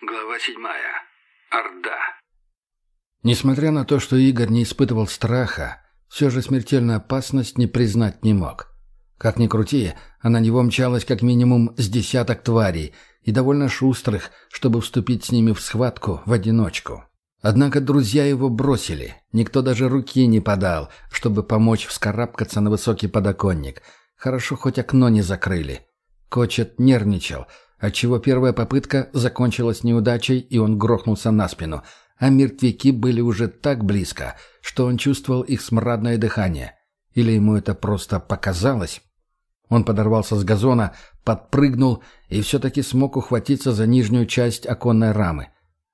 Глава седьмая. Орда. Несмотря на то, что Игорь не испытывал страха, все же смертельную опасность не признать не мог. Как ни крути, а на него мчалось как минимум с десяток тварей, и довольно шустрых, чтобы вступить с ними в схватку в одиночку. Однако друзья его бросили, никто даже руки не подал, чтобы помочь вскарабкаться на высокий подоконник. Хорошо, хоть окно не закрыли. Кочет нервничал, отчего первая попытка закончилась неудачей, и он грохнулся на спину, а мертвяки были уже так близко, что он чувствовал их смрадное дыхание. Или ему это просто показалось? Он подорвался с газона, подпрыгнул и все-таки смог ухватиться за нижнюю часть оконной рамы.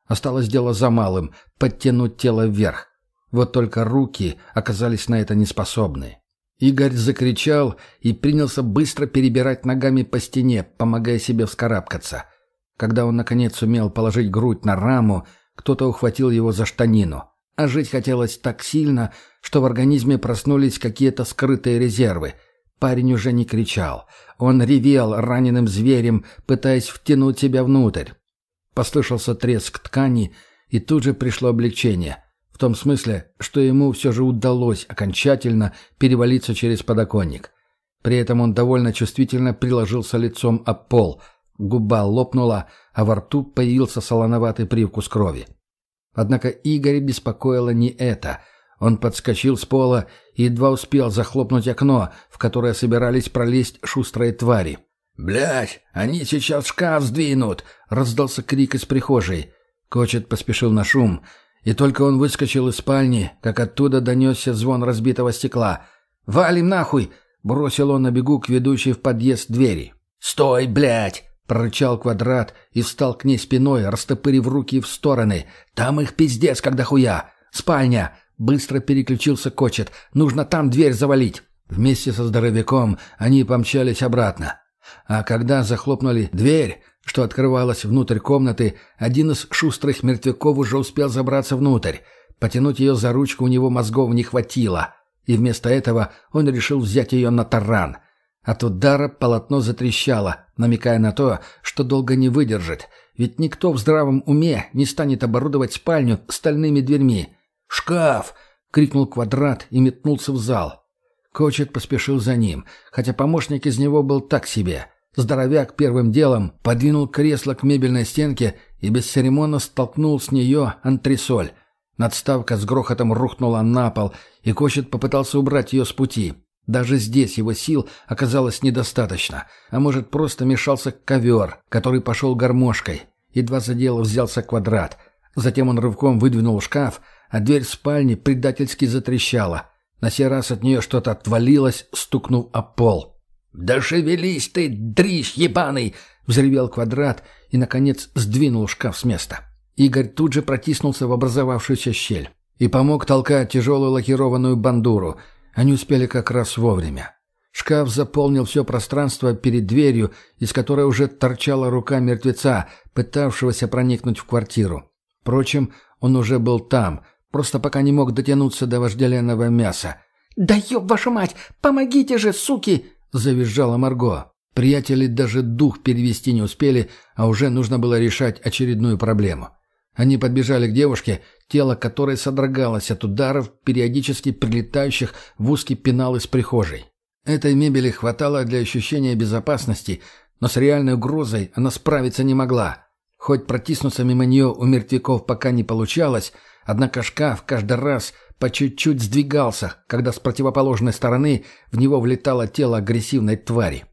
Осталось дело за малым — подтянуть тело вверх. Вот только руки оказались на это неспособны. Игорь закричал и принялся быстро перебирать ногами по стене, помогая себе вскарабкаться. Когда он, наконец, сумел положить грудь на раму, кто-то ухватил его за штанину. А жить хотелось так сильно, что в организме проснулись какие-то скрытые резервы. Парень уже не кричал. Он ревел раненым зверем, пытаясь втянуть себя внутрь. Послышался треск ткани, и тут же пришло облегчение. В том смысле, что ему все же удалось окончательно перевалиться через подоконник. При этом он довольно чувствительно приложился лицом об пол. Губа лопнула, а во рту появился солоноватый привкус крови. Однако Игоря беспокоило не это. Он подскочил с пола и едва успел захлопнуть окно, в которое собирались пролезть шустрые твари. «Блядь, они сейчас шкаф сдвинут!» — раздался крик из прихожей. Кочет поспешил на шум, и только он выскочил из спальни, как оттуда донесся звон разбитого стекла. «Валим нахуй!» — бросил он на бегу к ведущей в подъезд двери. «Стой, блядь!» — прорычал квадрат и встал к ней спиной, растопырив руки в стороны. «Там их пиздец, когда хуя! Спальня!» Быстро переключился Кочет. «Нужно там дверь завалить!» Вместе со здоровяком они помчались обратно. А когда захлопнули дверь, что открывалась внутрь комнаты, один из шустрых мертвяков уже успел забраться внутрь. Потянуть ее за ручку у него мозгов не хватило, и вместо этого он решил взять ее на таран. От удара полотно затрещало, намекая на то, что долго не выдержит, ведь никто в здравом уме не станет оборудовать спальню стальными дверьми. «Шкаф!» — крикнул квадрат и метнулся в зал. Кочет поспешил за ним, хотя помощник из него был так себе. Здоровяк первым делом подвинул кресло к мебельной стенке и бесцеремонно столкнул с нее антресоль. Надставка с грохотом рухнула на пол, и Кочет попытался убрать ее с пути. Даже здесь его сил оказалось недостаточно, а может просто мешался ковер, который пошел гармошкой. Едва за дело взялся квадрат. Затем он рывком выдвинул шкаф, а дверь спальни предательски затрещала — на сей раз от нее что-то отвалилось, стукнув о пол. «Да шевелись ты, дрищ ебаный!» — взревел квадрат и, наконец, сдвинул шкаф с места. Игорь тут же протиснулся в образовавшуюся щель и помог толкать тяжелую лакированную бандуру. Они успели как раз вовремя. Шкаф заполнил все пространство перед дверью, из которой уже торчала рука мертвеца, пытавшегося проникнуть в квартиру. Впрочем, он уже был там, Просто пока не мог дотянуться до вожделенного мяса. «Да ёб вашу мать! Помогите же, суки!» — завизжала Марго. Приятели даже дух перевести не успели, а уже нужно было решать очередную проблему. Они подбежали к девушке, тело которой содрогалось от ударов, периодически прилетающих в узкий пенал из прихожей. Этой мебели хватало для ощущения безопасности, но с реальной угрозой она справиться не могла. Хоть протиснуться мимо нее у мертвяков пока не получалось, Однако шкаф каждый раз по чуть-чуть сдвигался, когда с противоположной стороны в него влетало тело агрессивной твари.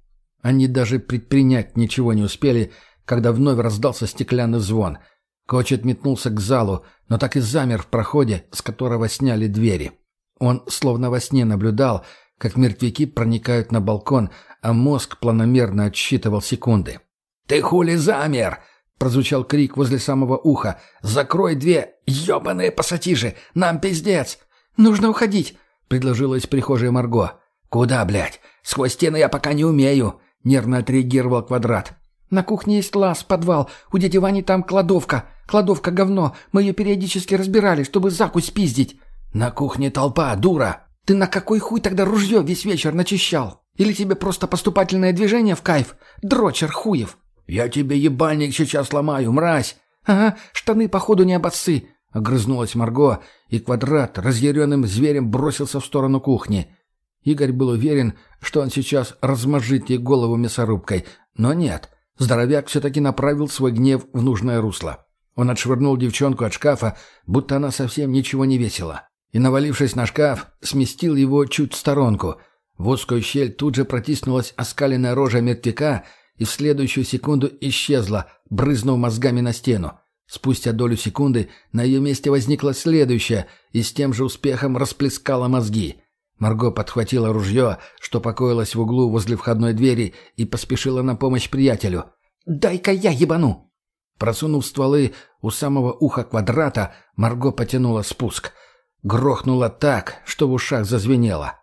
Они даже предпринять ничего не успели, когда вновь раздался стеклянный звон. Кочет метнулся к залу, но так и замер в проходе, с которого сняли двери. Он словно во сне наблюдал, как мертвяки проникают на балкон, а мозг планомерно отсчитывал секунды. «Ты хули замер?» Прозвучал крик возле самого уха. «Закрой две! Ёбаные пассатижи! Нам пиздец!» «Нужно уходить!» — предложила из прихожей Марго. «Куда, блядь? Сквозь стены я пока не умею!» — нервно отреагировал Квадрат. «На кухне есть лаз, подвал. У дяди Вани там кладовка. Кладовка говно. Мы ее периодически разбирали, чтобы закусь пиздить». «На кухне толпа, дура!» «Ты на какой хуй тогда ружье весь вечер начищал? Или тебе просто поступательное движение в кайф? Дрочер хуев!» «Я тебе ебальник сейчас сломаю, мразь!» Ага, штаны, походу, не обоссы!» — огрызнулась Марго, и квадрат разъяренным зверем бросился в сторону кухни. Игорь был уверен, что он сейчас размажит ей голову мясорубкой, но нет. Здоровяк все-таки направил свой гнев в нужное русло. Он отшвырнул девчонку от шкафа, будто она совсем ничего не весила. И, навалившись на шкаф, сместил его чуть в сторонку. В узкую щель тут же протиснулась оскаленная рожа мертвяка и в следующую секунду исчезла, брызнув мозгами на стену. Спустя долю секунды на ее месте возникла следующая и с тем же успехом расплескала мозги. Марго подхватила ружье, что покоилось в углу возле входной двери, и поспешила на помощь приятелю. «Дай-ка я ебану!» Просунув стволы у самого уха квадрата, Марго потянула спуск. Грохнула так, что в ушах зазвенело.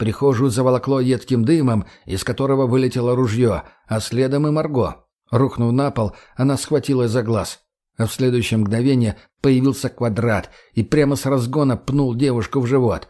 Прихожую заволокло едким дымом, из которого вылетело ружье, а следом и Марго. Рухнув на пол, она схватилась за глаз а в следующее мгновение появился квадрат и прямо с разгона пнул девушку в живот.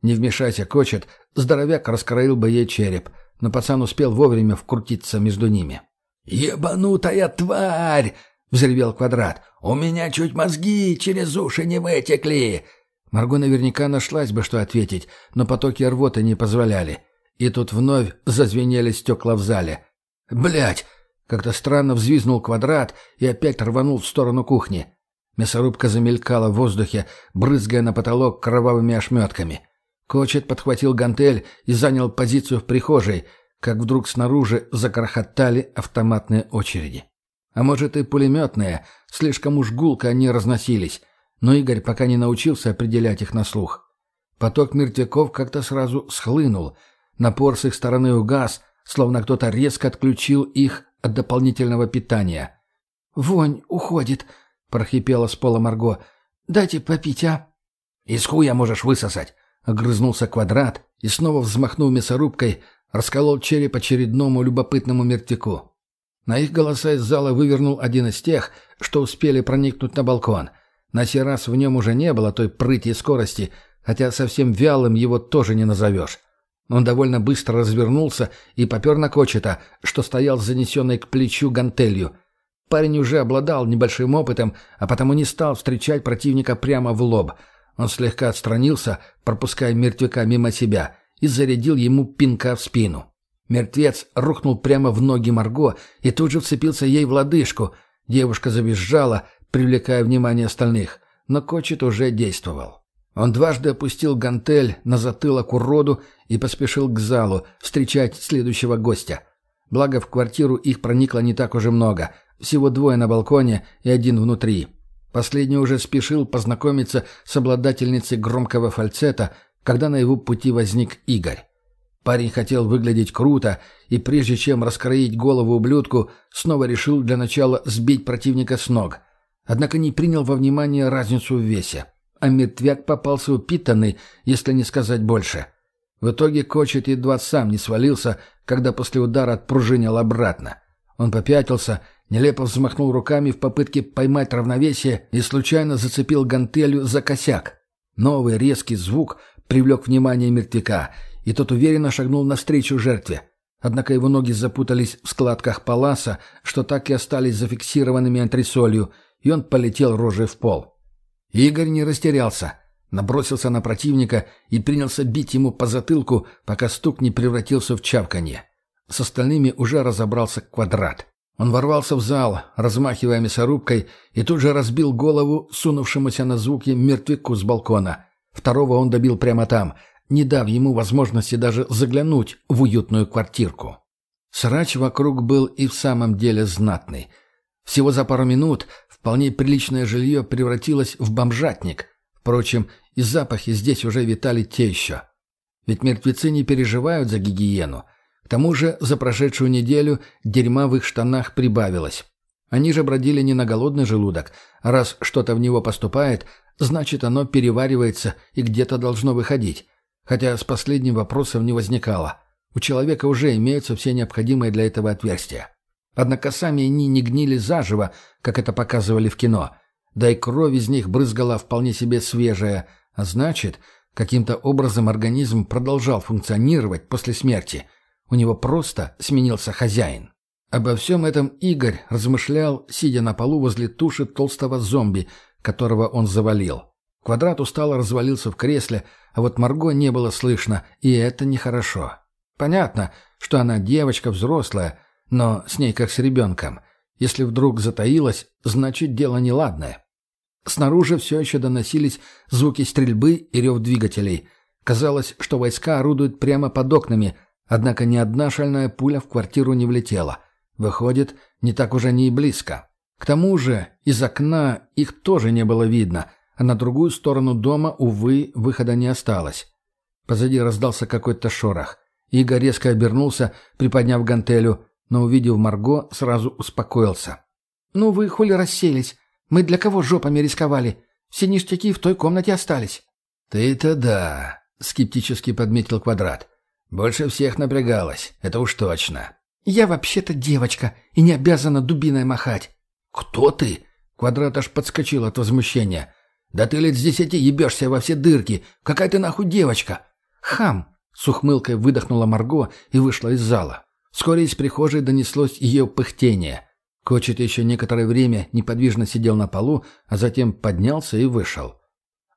Не вмешайся, кочет, здоровяк раскроил бы ей череп, но пацан успел вовремя вкрутиться между ними. «Ебанутая тварь!» — взревел квадрат. «У меня чуть мозги через уши не вытекли!» Марго наверняка нашлась бы, что ответить, но потоки рвоты не позволяли. И тут вновь зазвенели стекла в зале. Блять! Как-то странно взвизнул квадрат и опять рванул в сторону кухни. Мясорубка замелькала в воздухе, брызгая на потолок кровавыми ошметками. Кочет подхватил гантель и занял позицию в прихожей, как вдруг снаружи закрохотали автоматные очереди. А может и пулеметные, слишком уж гулко они разносились, но Игорь пока не научился определять их на слух. Поток мертвяков как-то сразу схлынул, напор с их стороны угас, словно кто-то резко отключил их от дополнительного питания. «Вонь уходит», — прохипела с пола Марго. «Дайте попить, а?» «Из хуя можешь высосать», — огрызнулся квадрат и, снова взмахнув мясорубкой, расколол череп очередному любопытному мертвяку. На их голоса из зала вывернул один из тех, что успели проникнуть на балкон. На сей раз в нем уже не было той прыти и скорости, хотя совсем вялым его тоже не назовешь. Он довольно быстро развернулся и попер на Кочета, что стоял с занесенной к плечу гантелью. Парень уже обладал небольшим опытом, а потому не стал встречать противника прямо в лоб. Он слегка отстранился, пропуская мертвяка мимо себя, и зарядил ему пинка в спину. Мертвец рухнул прямо в ноги Марго и тут же вцепился ей в лодыжку. Девушка завизжала, привлекая внимание остальных, но Кочет уже действовал. Он дважды опустил гантель на затылок уроду и поспешил к залу встречать следующего гостя. Благо в квартиру их проникло не так уже много, всего двое на балконе и один внутри. Последний уже спешил познакомиться с обладательницей громкого фальцета, когда на его пути возник Игорь. Парень хотел выглядеть круто, и прежде чем раскроить голову ублюдку, снова решил для начала сбить противника с ног. Однако не принял во внимание разницу в весе а мертвяк попался упитанный, если не сказать больше. В итоге Кочет едва сам не свалился, когда после удара отпружинил обратно. Он попятился, нелепо взмахнул руками в попытке поймать равновесие и случайно зацепил гантелью за косяк. Новый резкий звук привлек внимание мертвяка, и тот уверенно шагнул навстречу жертве. Однако его ноги запутались в складках паласа, что так и остались зафиксированными антресолью, и он полетел рожей в пол. Игорь не растерялся, набросился на противника и принялся бить ему по затылку, пока стук не превратился в чавканье. С остальными уже разобрался квадрат. Он ворвался в зал, размахивая мясорубкой, и тут же разбил голову сунувшемуся на звуки мертвяку с балкона. Второго он добил прямо там, не дав ему возможности даже заглянуть в уютную квартирку. Срач вокруг был и в самом деле знатный. Всего за пару минут Вполне приличное жилье превратилось в бомжатник. Впрочем, и запахи здесь уже витали те еще. Ведь мертвецы не переживают за гигиену. К тому же за прошедшую неделю дерьма в их штанах прибавилось. Они же бродили не на голодный желудок, раз что-то в него поступает, значит оно переваривается и где-то должно выходить. Хотя с последним вопросом не возникало. У человека уже имеются все необходимые для этого отверстия. Однако сами они не гнили заживо, как это показывали в кино. Да и кровь из них брызгала вполне себе свежая, а значит, каким-то образом организм продолжал функционировать после смерти. У него просто сменился хозяин. Обо всем этом Игорь размышлял, сидя на полу возле туши толстого зомби, которого он завалил. Квадрат устало развалился в кресле, а вот Марго не было слышно, и это нехорошо. Понятно, что она девочка взрослая, но с ней как с ребенком. Если вдруг затаилась, значит дело неладное. Снаружи все еще доносились звуки стрельбы и рев двигателей. Казалось, что войска орудуют прямо под окнами, однако ни одна шальная пуля в квартиру не влетела. Выходит, не так уже не и близко. К тому же из окна их тоже не было видно, а на другую сторону дома, увы, выхода не осталось. Позади раздался какой-то шорох. Игорь резко обернулся, приподняв гантелю, но, увидев Марго, сразу успокоился. «Ну вы, хули расселись? Мы для кого жопами рисковали? Все ништяки в той комнате остались». «Ты-то да», — скептически подметил Квадрат. «Больше всех напрягалась, это уж точно». «Я вообще-то девочка и не обязана дубиной махать». «Кто ты?» — Квадрат аж подскочил от возмущения. «Да ты лет с десяти ебешься во все дырки. Какая ты нахуй девочка?» «Хам!» — с ухмылкой выдохнула Марго и вышла из зала. Вскоре из прихожей донеслось ее пыхтение. Кочет еще некоторое время неподвижно сидел на полу, а затем поднялся и вышел.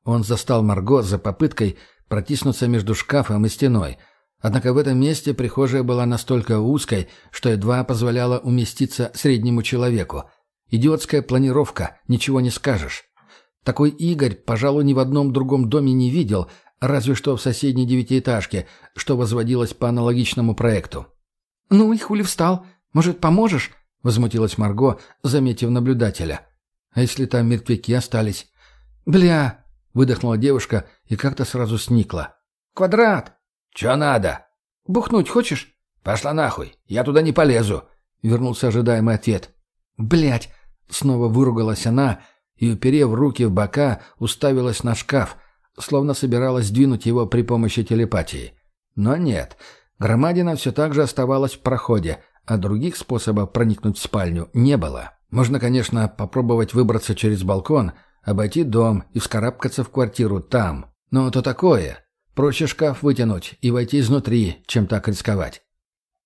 Он застал Марго за попыткой протиснуться между шкафом и стеной. Однако в этом месте прихожая была настолько узкой, что едва позволяла уместиться среднему человеку. Идиотская планировка, ничего не скажешь. Такой Игорь, пожалуй, ни в одном другом доме не видел, разве что в соседней девятиэтажке, что возводилось по аналогичному проекту. «Ну и хули встал? Может, поможешь?» — возмутилась Марго, заметив наблюдателя. «А если там мертвяки остались?» «Бля!» — выдохнула девушка и как-то сразу сникла. «Квадрат!» «Чё надо?» «Бухнуть хочешь?» «Пошла нахуй! Я туда не полезу!» — вернулся ожидаемый ответ. Блять! снова выругалась она и, уперев руки в бока, уставилась на шкаф, словно собиралась сдвинуть его при помощи телепатии. Но нет, громадина все так же оставалась в проходе — а других способов проникнуть в спальню не было. Можно, конечно, попробовать выбраться через балкон, обойти дом и вскарабкаться в квартиру там. Но то такое. Проще шкаф вытянуть и войти изнутри, чем так рисковать.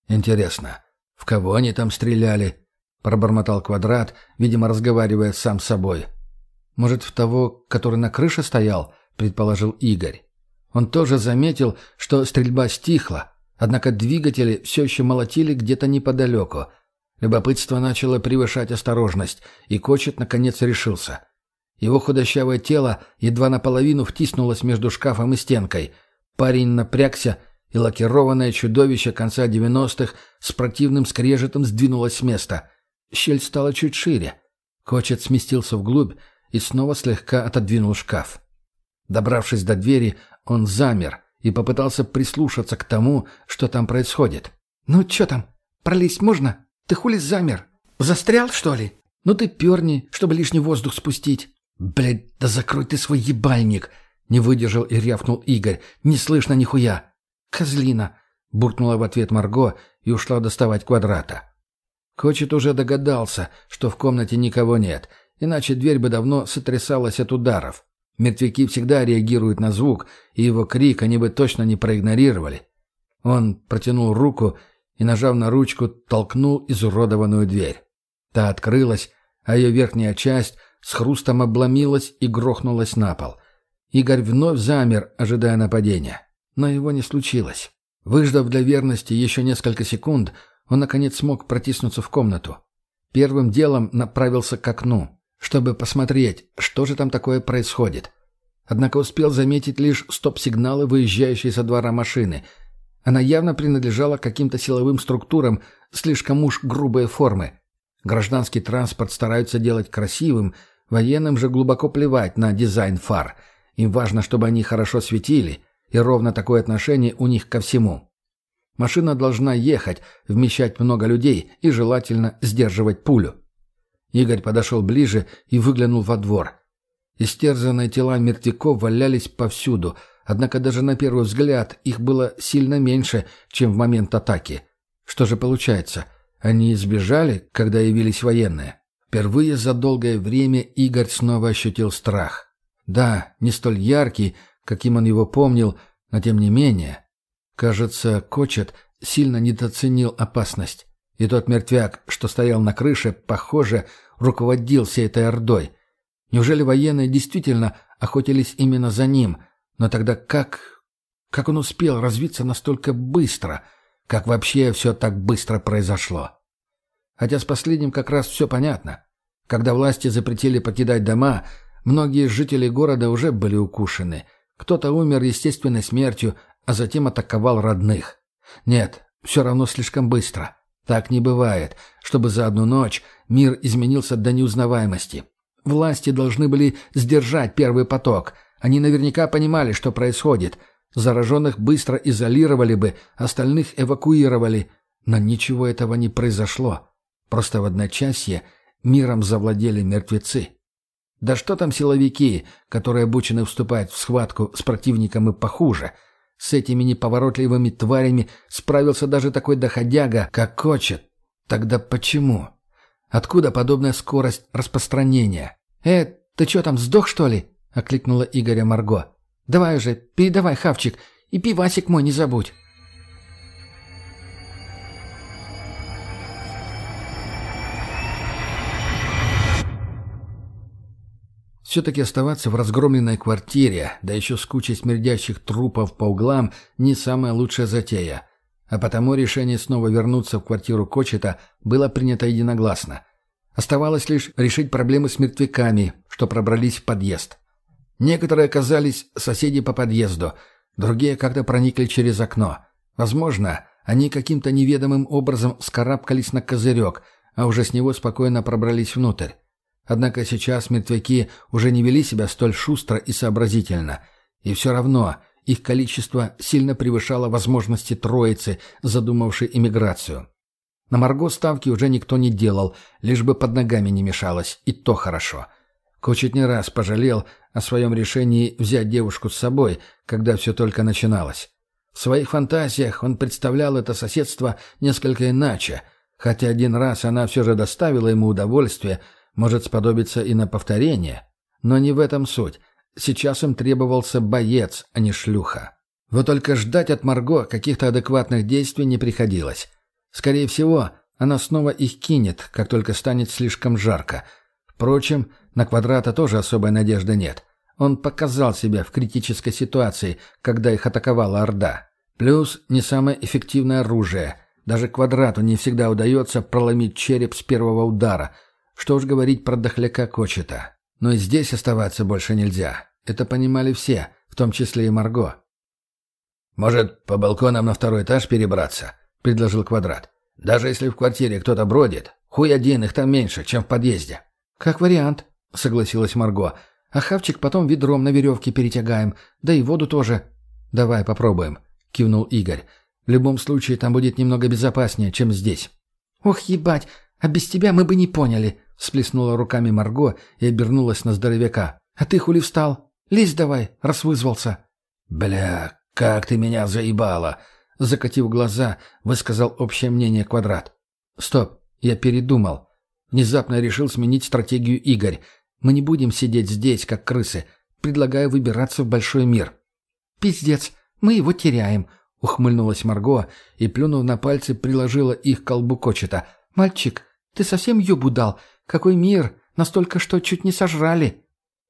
Интересно, в кого они там стреляли? Пробормотал квадрат, видимо, разговаривая сам с собой. Может, в того, который на крыше стоял, предположил Игорь. Он тоже заметил, что стрельба стихла, Однако двигатели все еще молотили где-то неподалеку. Любопытство начало превышать осторожность, и Кочет наконец решился. Его худощавое тело едва наполовину втиснулось между шкафом и стенкой. Парень напрягся, и лакированное чудовище конца девяностых с противным скрежетом сдвинулось с места. Щель стала чуть шире. Кочет сместился вглубь и снова слегка отодвинул шкаф. Добравшись до двери, он замер — и попытался прислушаться к тому, что там происходит. «Ну, что там? Пролезть можно? Ты хули замер? Застрял, что ли? Ну ты перни, чтобы лишний воздух спустить». «Блядь, да закрой ты свой ебальник!» — не выдержал и рявкнул Игорь. «Не слышно нихуя!» «Козлина!» — буркнула в ответ Марго и ушла доставать квадрата. Кочет уже догадался, что в комнате никого нет, иначе дверь бы давно сотрясалась от ударов. Мертвяки всегда реагируют на звук, и его крик они бы точно не проигнорировали. Он протянул руку и, нажав на ручку, толкнул изуродованную дверь. Та открылась, а ее верхняя часть с хрустом обломилась и грохнулась на пол. Игорь вновь замер, ожидая нападения. Но его не случилось. Выждав для верности еще несколько секунд, он, наконец, смог протиснуться в комнату. Первым делом направился к окну чтобы посмотреть, что же там такое происходит. Однако успел заметить лишь стоп-сигналы, выезжающие со двора машины. Она явно принадлежала каким-то силовым структурам, слишком уж грубые формы. Гражданский транспорт стараются делать красивым, военным же глубоко плевать на дизайн фар. Им важно, чтобы они хорошо светили, и ровно такое отношение у них ко всему. Машина должна ехать, вмещать много людей и желательно сдерживать пулю. Игорь подошел ближе и выглянул во двор. Истерзанные тела мертвяков валялись повсюду, однако даже на первый взгляд их было сильно меньше, чем в момент атаки. Что же получается? Они избежали, когда явились военные? Впервые за долгое время Игорь снова ощутил страх. Да, не столь яркий, каким он его помнил, но тем не менее. Кажется, Кочет сильно недооценил опасность. И тот мертвяк, что стоял на крыше, похоже, руководил всей этой ордой. Неужели военные действительно охотились именно за ним? Но тогда как... Как он успел развиться настолько быстро? Как вообще все так быстро произошло? Хотя с последним как раз все понятно. Когда власти запретили покидать дома, многие жители города уже были укушены. Кто-то умер естественной смертью, а затем атаковал родных. Нет, все равно слишком быстро. Так не бывает, чтобы за одну ночь мир изменился до неузнаваемости. Власти должны были сдержать первый поток. Они наверняка понимали, что происходит. Зараженных быстро изолировали бы, остальных эвакуировали. Но ничего этого не произошло. Просто в одночасье миром завладели мертвецы. Да что там силовики, которые обучены вступать в схватку с противником и похуже – с этими неповоротливыми тварями справился даже такой доходяга, как Кочет. Тогда почему? Откуда подобная скорость распространения? «Э, ты что там, сдох, что ли?» — окликнула Игоря Марго. «Давай уже, передавай, хавчик, и пивасик мой не забудь». Все-таки оставаться в разгромленной квартире, да еще с кучей смердящих трупов по углам, не самая лучшая затея. А потому решение снова вернуться в квартиру Кочета было принято единогласно. Оставалось лишь решить проблемы с мертвяками, что пробрались в подъезд. Некоторые оказались соседи по подъезду, другие как-то проникли через окно. Возможно, они каким-то неведомым образом скарабкались на козырек, а уже с него спокойно пробрались внутрь. Однако сейчас мертвяки уже не вели себя столь шустро и сообразительно. И все равно их количество сильно превышало возможности троицы, задумавшей иммиграцию. На Марго ставки уже никто не делал, лишь бы под ногами не мешалось, и то хорошо. Кочет не раз пожалел о своем решении взять девушку с собой, когда все только начиналось. В своих фантазиях он представлял это соседство несколько иначе, хотя один раз она все же доставила ему удовольствие – может сподобиться и на повторение. Но не в этом суть. Сейчас им требовался боец, а не шлюха. Вот только ждать от Марго каких-то адекватных действий не приходилось. Скорее всего, она снова их кинет, как только станет слишком жарко. Впрочем, на квадрата тоже особой надежды нет. Он показал себя в критической ситуации, когда их атаковала Орда. Плюс не самое эффективное оружие. Даже квадрату не всегда удается проломить череп с первого удара – что уж говорить про дохляка Кочета. Но и здесь оставаться больше нельзя. Это понимали все, в том числе и Марго. «Может, по балконам на второй этаж перебраться?» — предложил Квадрат. «Даже если в квартире кто-то бродит, хуй один, их там меньше, чем в подъезде». «Как вариант», — согласилась Марго. «А хавчик потом ведром на веревке перетягаем, да и воду тоже». «Давай попробуем», — кивнул Игорь. «В любом случае там будет немного безопаснее, чем здесь». «Ох, ебать, а без тебя мы бы не поняли», Сплеснула руками Марго и обернулась на здоровяка. «А ты хули встал? Лезь давай, раз вызвался». «Бля, как ты меня заебала!» Закатив глаза, высказал общее мнение Квадрат. «Стоп, я передумал. Внезапно решил сменить стратегию Игорь. Мы не будем сидеть здесь, как крысы. Предлагаю выбираться в большой мир». «Пиздец, мы его теряем», — ухмыльнулась Марго и, плюнув на пальцы, приложила их к колбу Кочета. «Мальчик, ты совсем ёбу дал? Какой мир! Настолько, что чуть не сожрали!»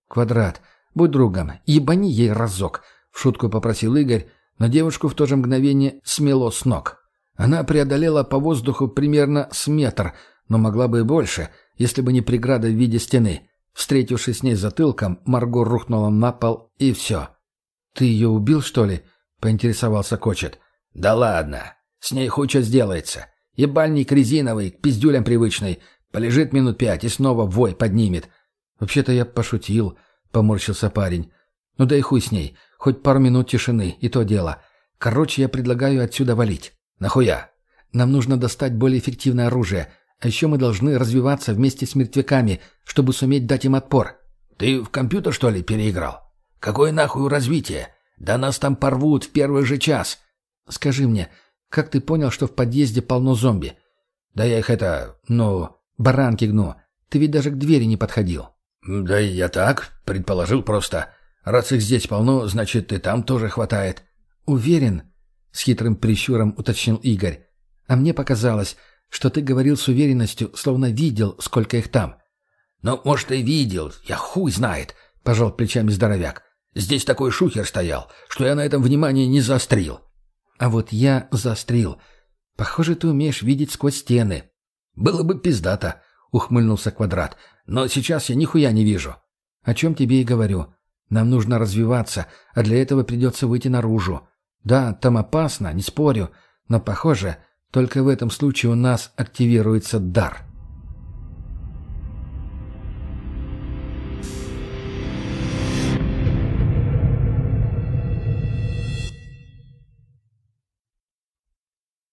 «Квадрат, будь другом, ебани ей разок!» — в шутку попросил Игорь, но девушку в то же мгновение смело с ног. Она преодолела по воздуху примерно с метр, но могла бы и больше, если бы не преграда в виде стены. Встретившись с ней затылком, Марго рухнула на пол, и все. «Ты ее убил, что ли?» — поинтересовался Кочет. «Да ладно. С ней что сделается. Ебальник резиновый, к пиздюлям привычный. Полежит минут пять и снова вой поднимет. Вообще-то я пошутил, поморщился парень. Ну да и хуй с ней. Хоть пару минут тишины, и то дело. Короче, я предлагаю отсюда валить. Нахуя? Нам нужно достать более эффективное оружие. А еще мы должны развиваться вместе с мертвяками, чтобы суметь дать им отпор. Ты в компьютер, что ли, переиграл? Какое нахуй развитие? Да нас там порвут в первый же час. Скажи мне, как ты понял, что в подъезде полно зомби? Да я их это, ну, Баранки гну. Ты ведь даже к двери не подходил. Да я так, предположил просто. Раз их здесь полно, значит, и там тоже хватает. Уверен? С хитрым прищуром уточнил Игорь. А мне показалось, что ты говорил с уверенностью, словно видел, сколько их там». «Ну, может, и видел. Я хуй знает», — пожал плечами здоровяк. «Здесь такой шухер стоял, что я на этом внимание не заострил». «А вот я заострил. Похоже, ты умеешь видеть сквозь стены». «Было бы пиздато», — ухмыльнулся Квадрат. «Но сейчас я нихуя не вижу». «О чем тебе и говорю. Нам нужно развиваться, а для этого придется выйти наружу. Да, там опасно, не спорю, но, похоже, только в этом случае у нас активируется дар».